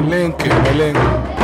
Melenque, melenque.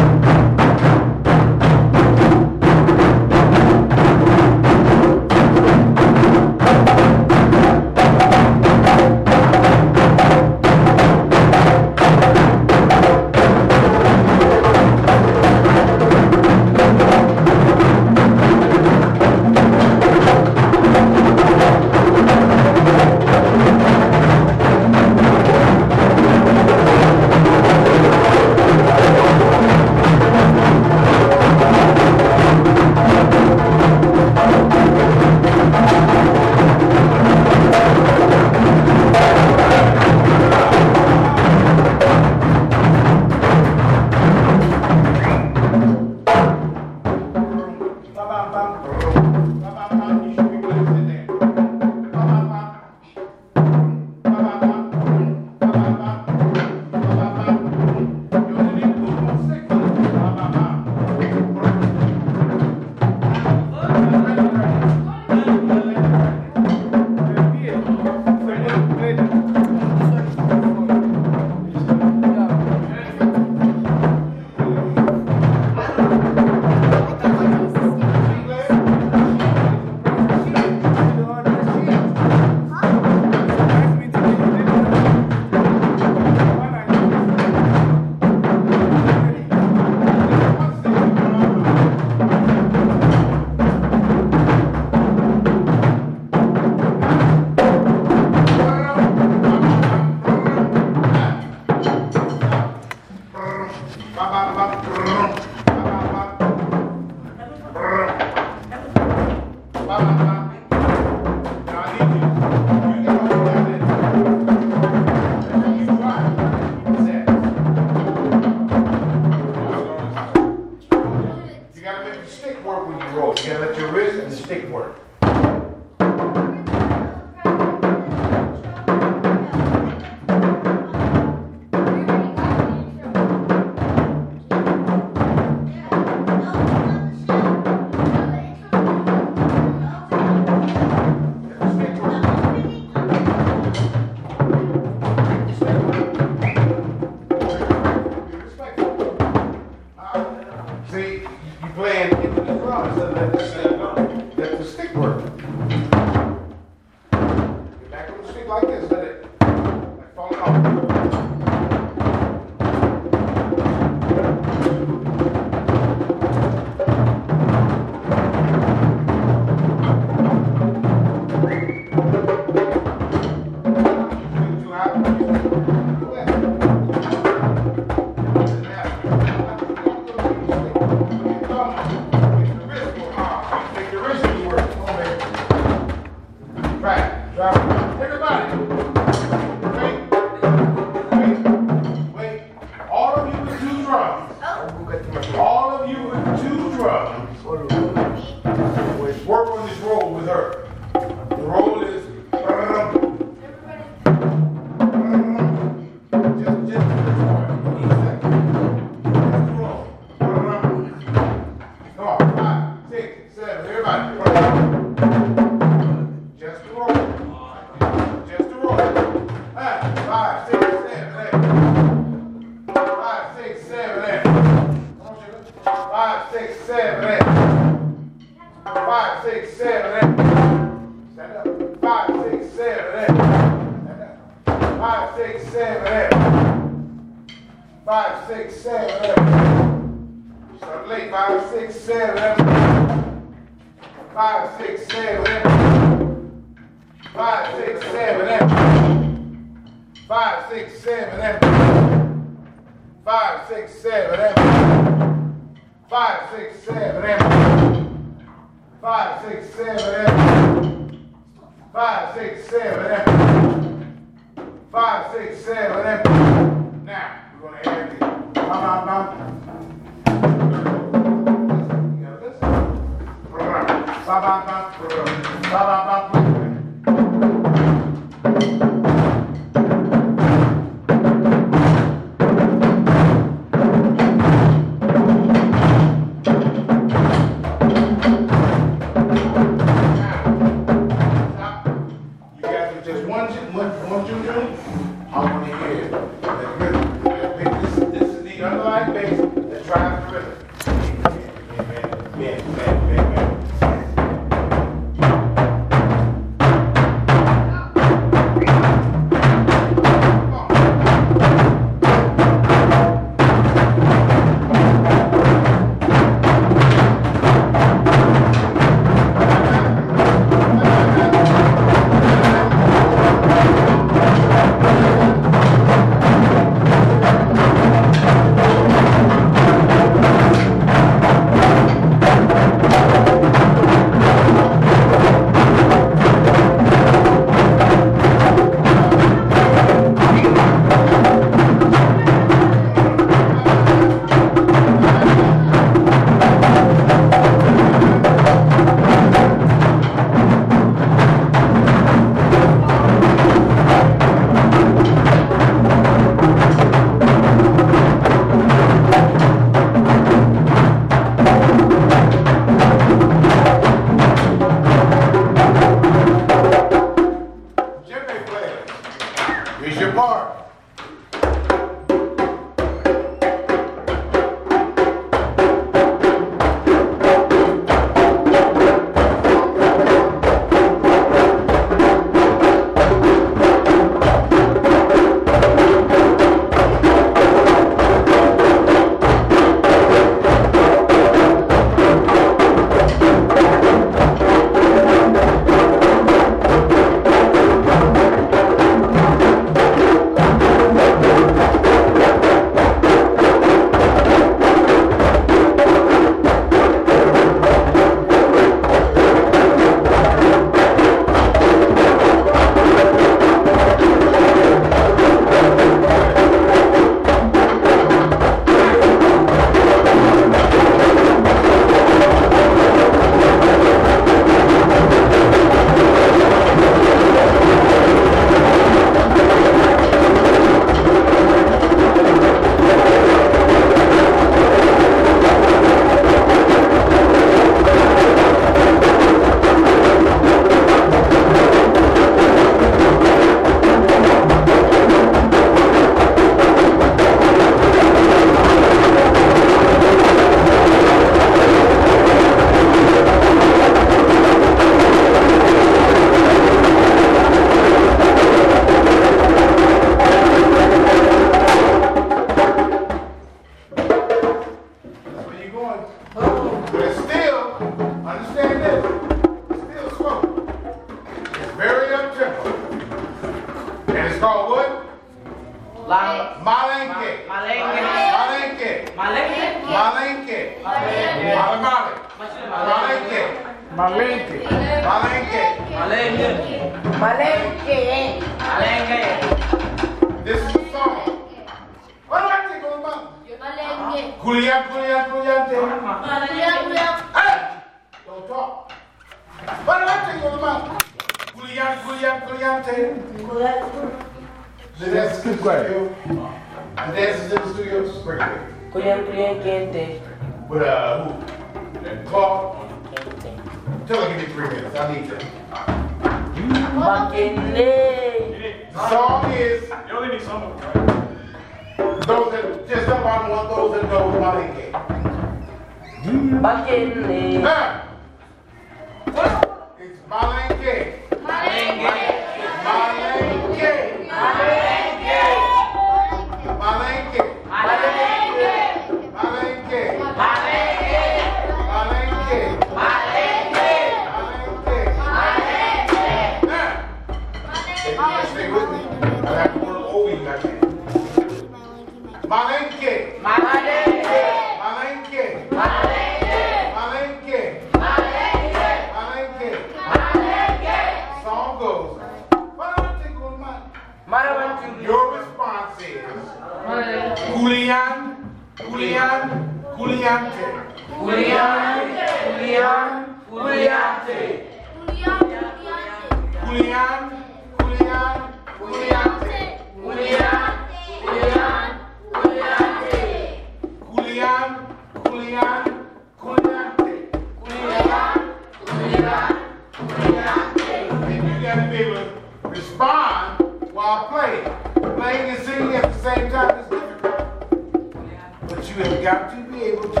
Have got to be able to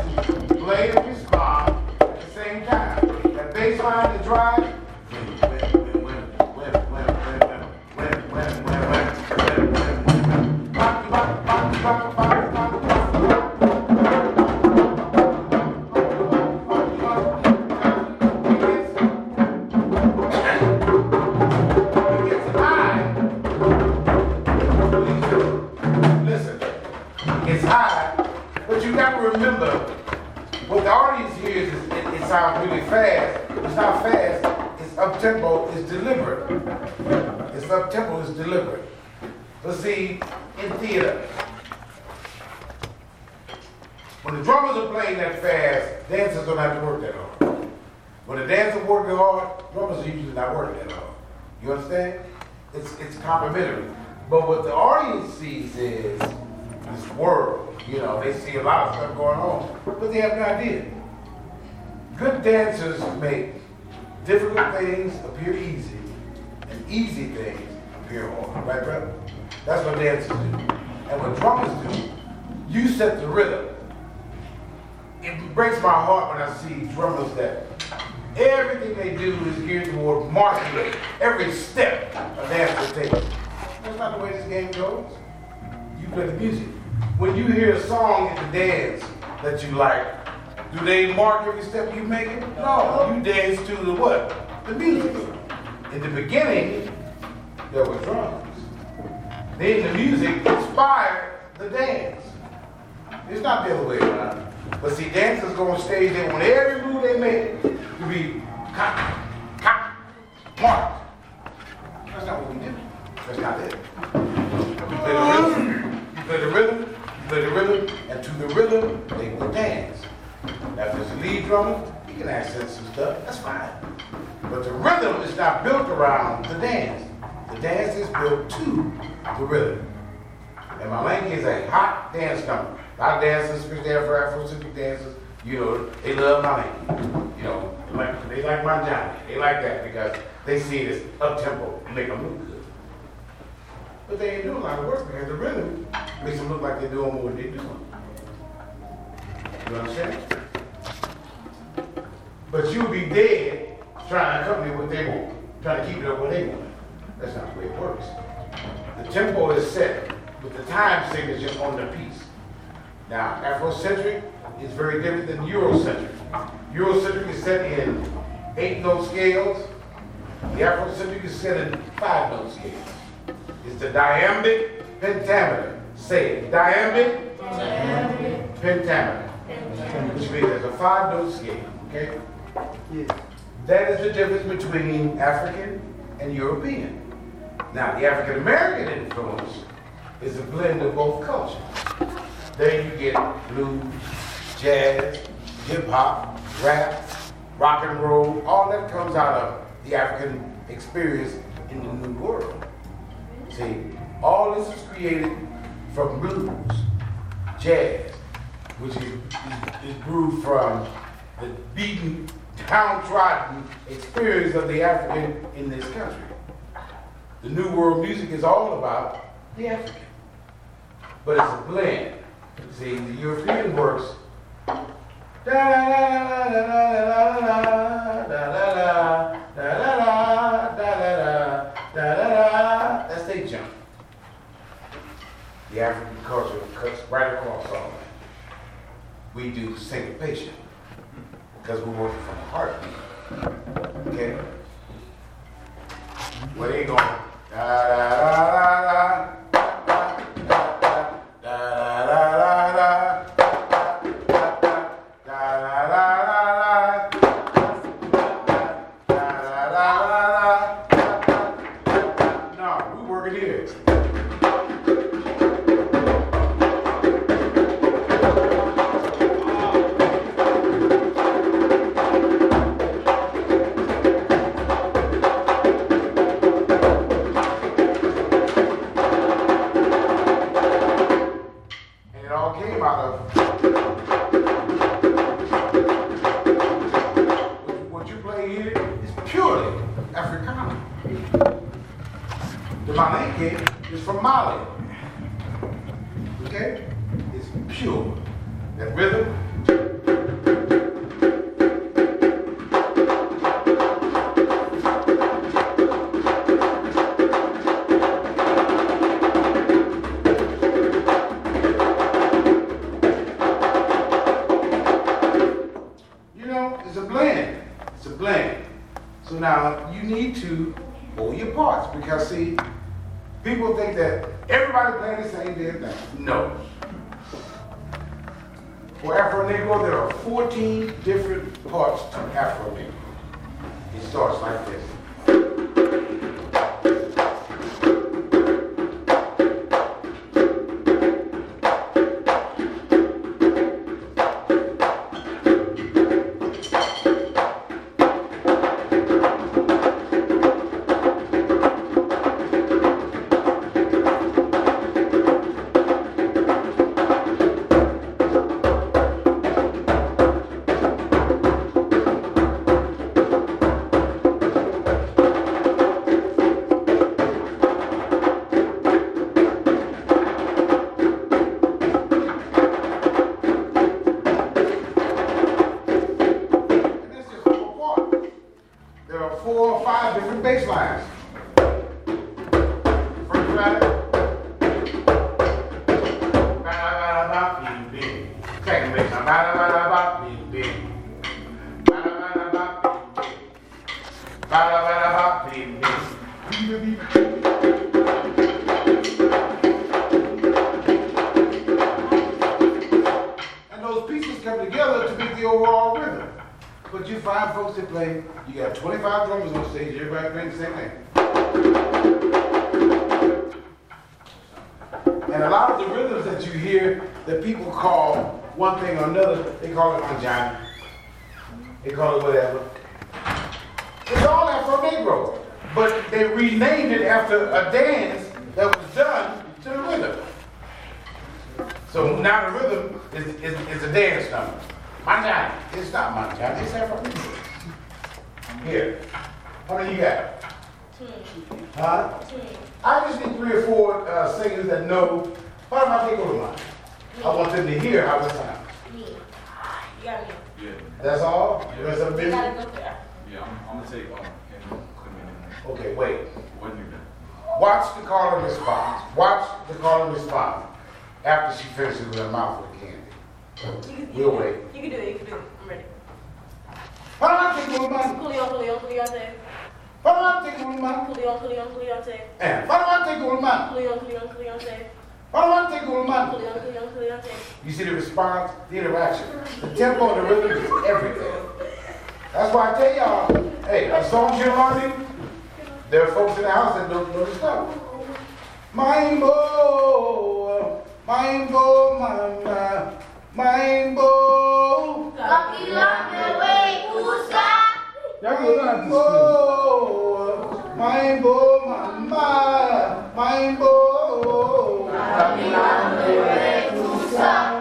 play and respond at the same time. That bass line to drive, things appear easy, and easy things appear hard. Right, brother? That's what dancers do. And what drummers do, you set the rhythm. It breaks my heart when I see drummers that everything they do is geared toward marking every step a dancer takes. That's not the way this game goes. You play the music. When you hear a song in the dance that you like, do they mark every step you make? No, you dance to the what? The music. In the beginning, there were drums. Then the music inspired the dance. It's not the other way around. But see, dancers go on stage, they want every move they make to be cop, cop, marked. That's not what we do. That's not it. You play the rhythm, you play the rhythm, you play the rhythm, and to the rhythm, they will dance. Now, if there's a lead drummer, he can accent some stuff, that's fine. But the rhythm is not built around the dance. The dance is built to the rhythm. And Malenke is a hot dance number. A lot of dancers, especially for Afro-Pacific dancers, you know, they love Malenke. You know, like, they like Manjani. They like that because they see it as up-tempo make them look good. But they ain't doing a lot of work because the rhythm makes them look like they're doing what they're doing. You understand? But you'll be dead trying to accompany what they want, trying to keep it up what they want. That's not the way it works. The tempo is set with the time signature on the piece. Now, Afrocentric is very different than Eurocentric. Eurocentric is set in eight note scales, the Afrocentric is set in five note scales. It's the diambic pentameter. Say it. Diambic, pentameter. Which means there's a five note scale. Okay? That is the difference between African and European. Now, the African American influence is a blend of both cultures. There you get blues, jazz, hip hop, rap, rock and roll. All that comes out of the African experience in the New World. See, all this is created from blues, jazz, which is, is, is brewed from the beaten, downtrodden experience of the African in this country. The New World music is all about the African, but it's a blend. See, the European works. That's they jump. The African culture cuts right across all that. We do syncopation. Because we want it from the heart. Okay? What are you going? Da, da, da, da, da. Okay. Parts to Afro Okay, wait. What do you do? Watch the call and response. Watch the call and response after she finishes with her mouth with candy. You can, We'll wait. You can do it. You can do it. I'm ready. I take over mine? Coolio, Coolio, Coolio. You see the response, the interaction. The tempo and the rhythm is everything. That's why I tell y'all, hey, the songs you're learning, there are folks in the house that don't know the stuff. Mambo, mambo, mama, mambo. Mambo, mambo, mama, mambo. And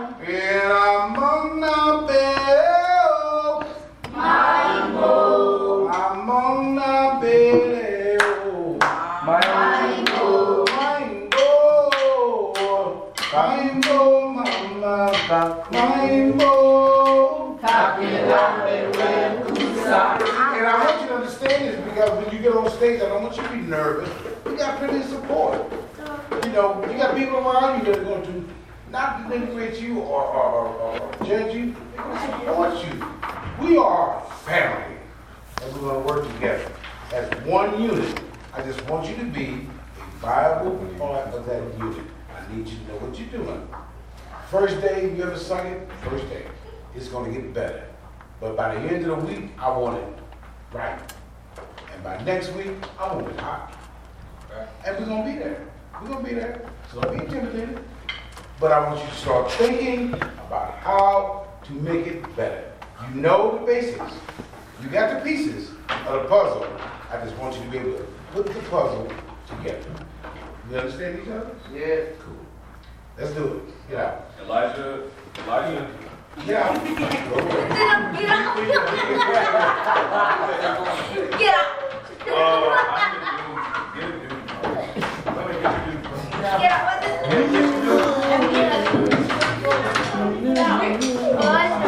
And I want you to understand this because when you get on stage, I don't want you to be nervous. You got plenty of support. You know, you got people around you that are going to not denigrate you or, or, or, or judge you, they're going to support you. We are a family, and we're going to work together as one unit. I just want you to be a viable part of that unit. I need you to know what you're doing. First day you ever sung it, first day. It's going to get better. But by the end of the week, I want it right. And by next week, I want it hot. And we're going to be there. We're going to be there. So don't be intimidated. But I want you to start thinking about how to make it better. You know the basics. You got the pieces of the puzzle. I just want you to be able to put the puzzle together. You understand each other? Yeah. Cool. Let's do it. Get out. Elijah, Elijah. Get out. Go away. Get out. I'm gonna do, get a dude. Let me get a dude. Get out. What is Get a dude. Get out.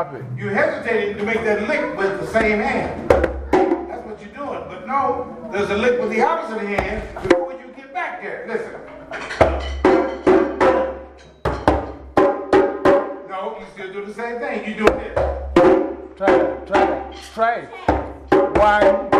Stop it. You hesitated to make that lick with the same hand. That's what you're doing. But no, there's a lick with the opposite hand before you get back there. Listen. No, you still do the same thing. You do this. Try it. Try it. Try it. One.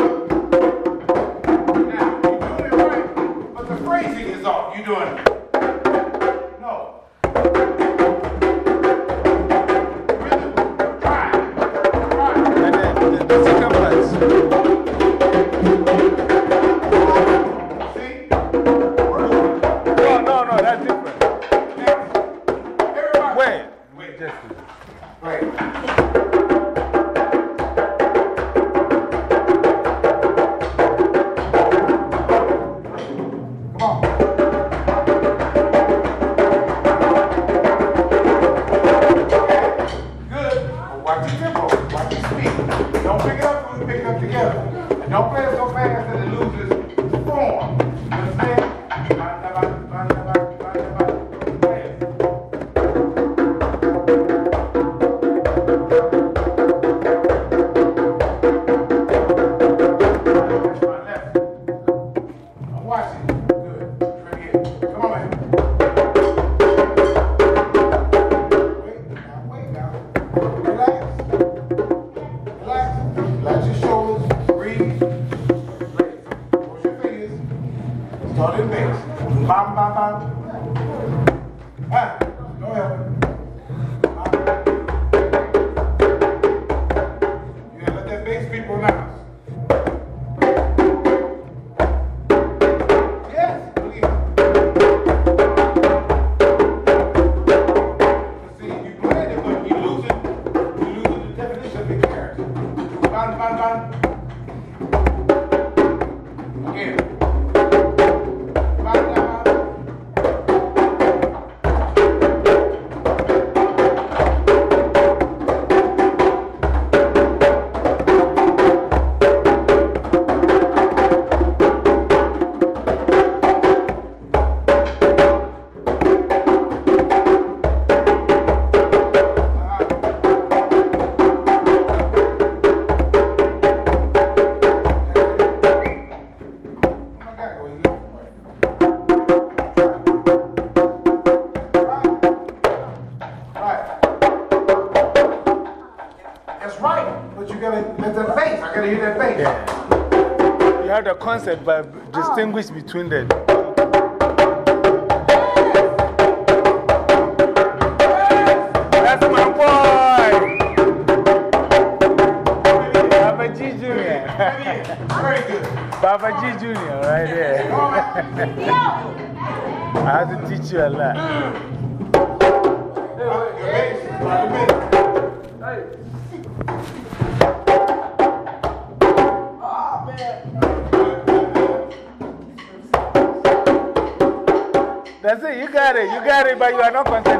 concert, but distinguish between them. That's my boy! G Jr. Very good. G Jr. right there. I have to teach you a lot. Jerry, but you are not.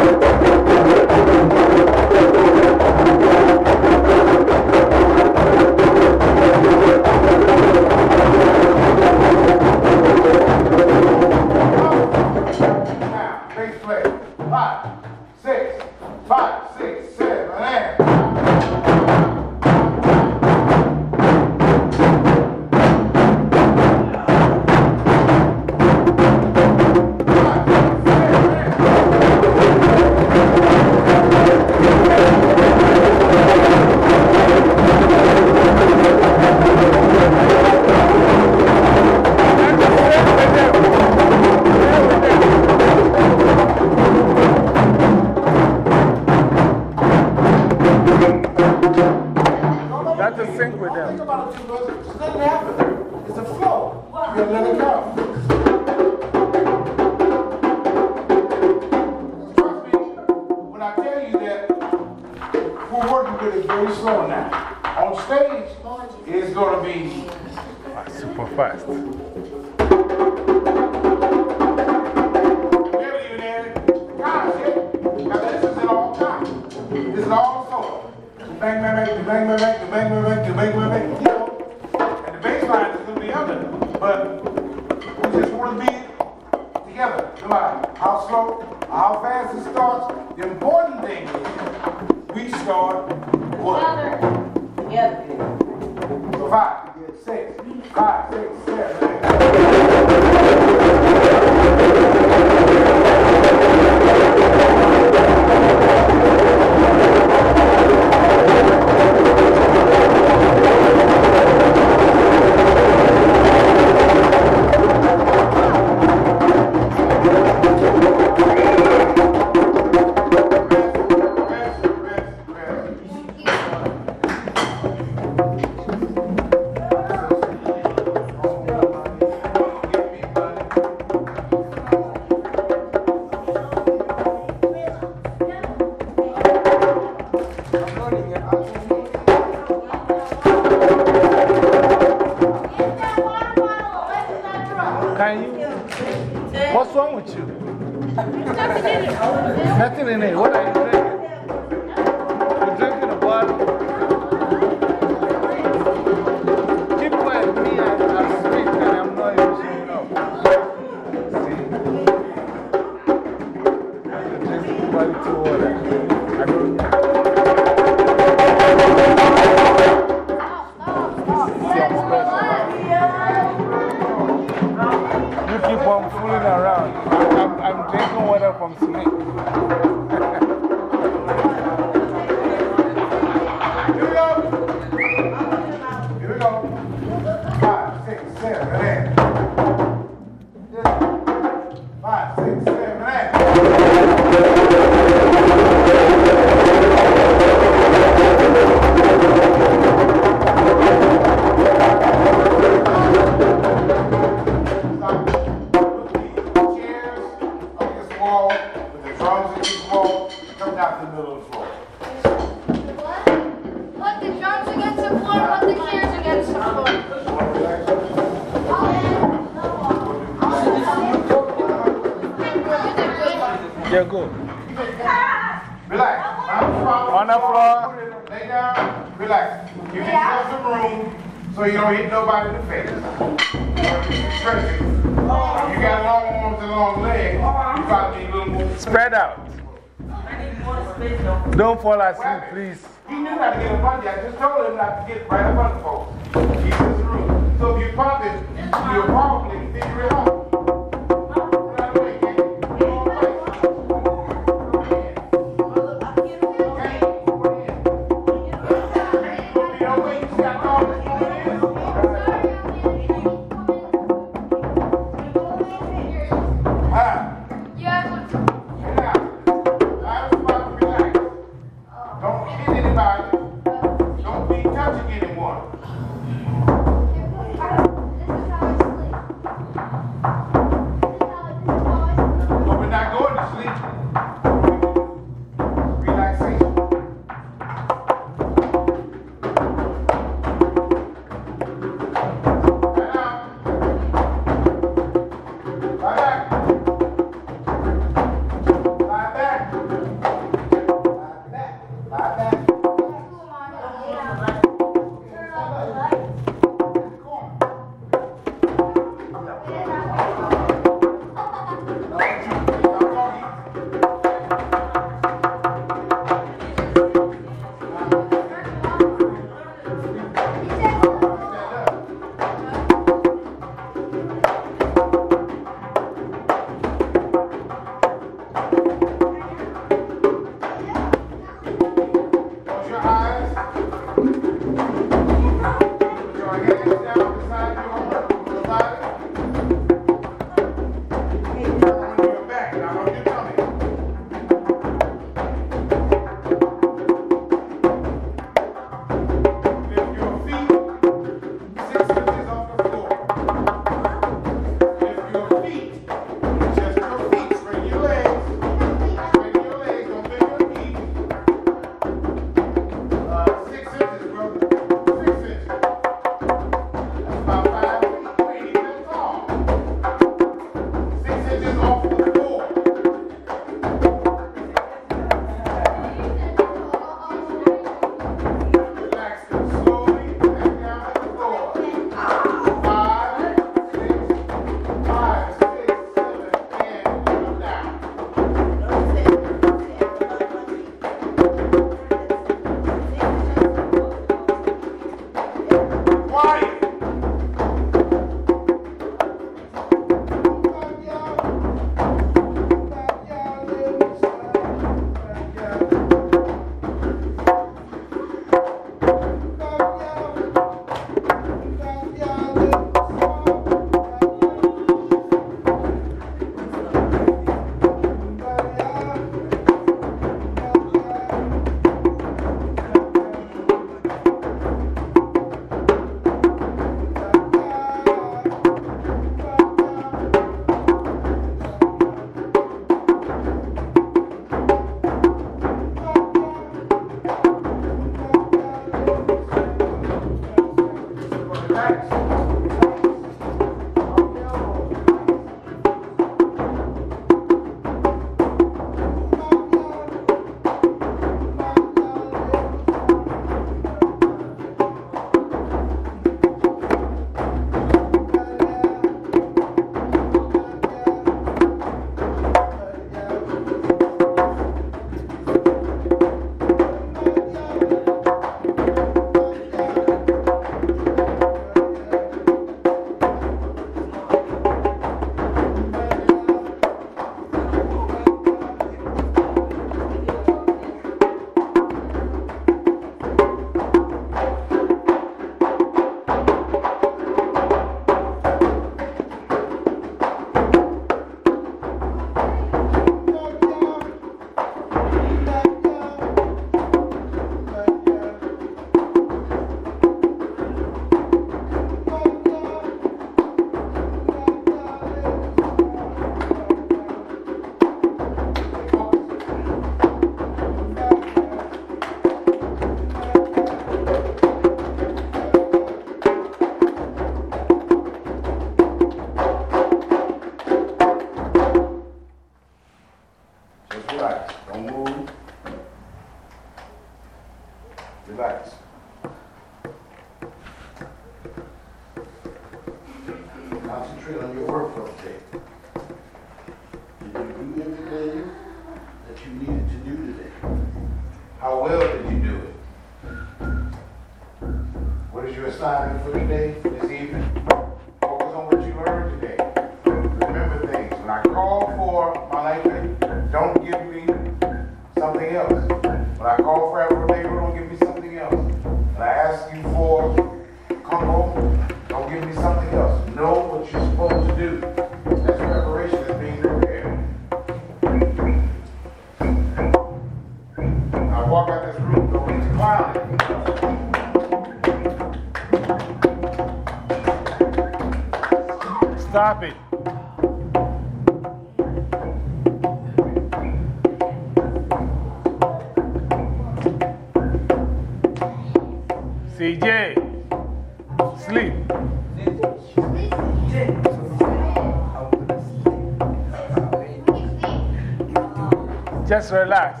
Just relax.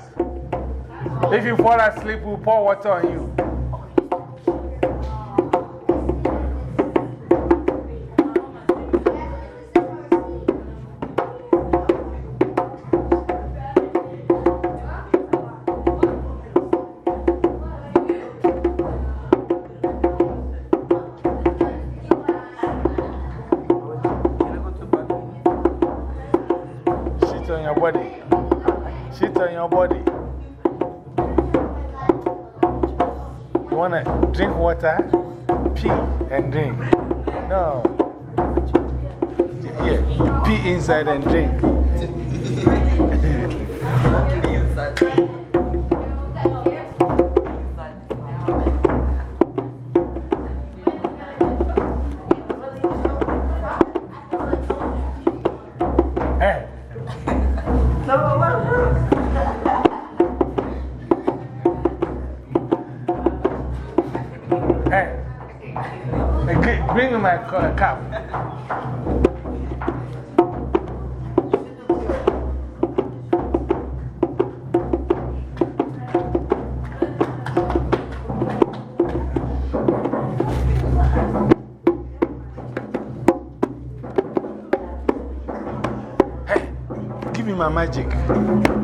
If you fall asleep, we'll pour water on you. said and drink. magic.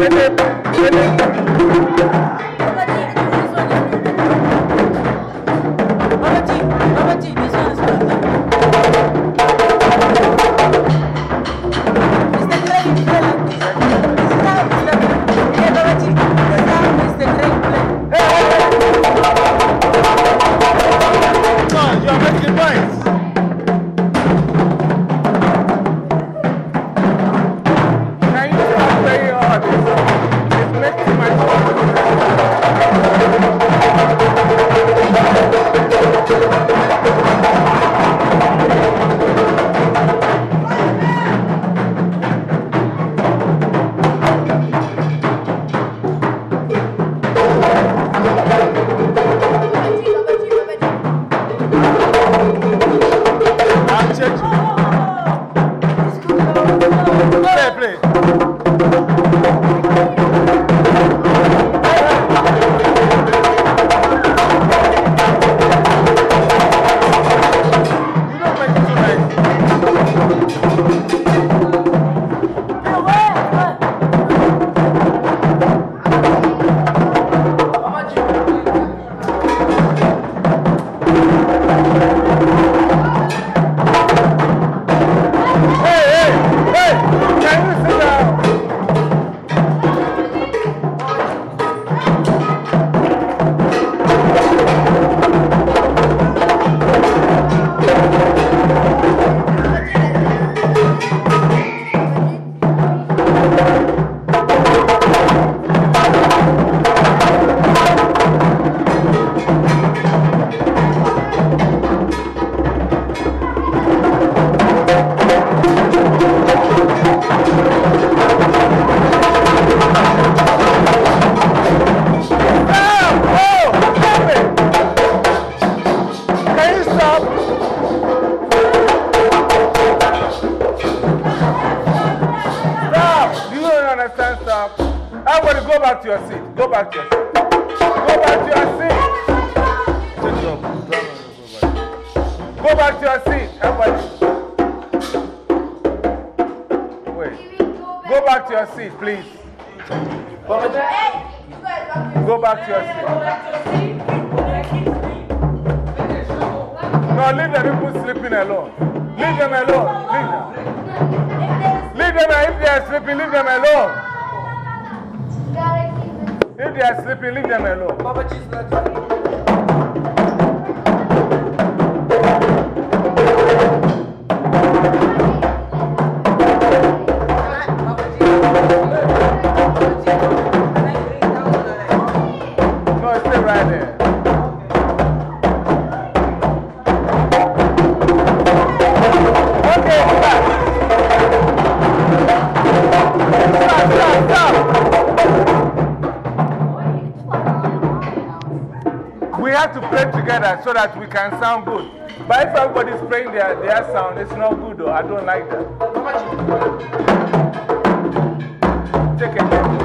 Thank you. seat, please. Go back to your seat. No, leave the people sleeping alone. Leave them alone. Leave them. Leave them. If they are sleeping, leave them alone. If they are sleeping, leave them alone. that we can sound good. But if everybody's playing their, their sound, it's not good though. I don't like that. Take a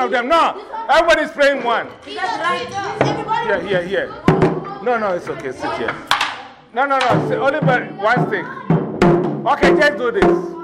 of them. No, everybody's playing one. Yeah, here, here. No, no, it's okay. Sit here. No, no, no. Only one stick. Okay, just do this.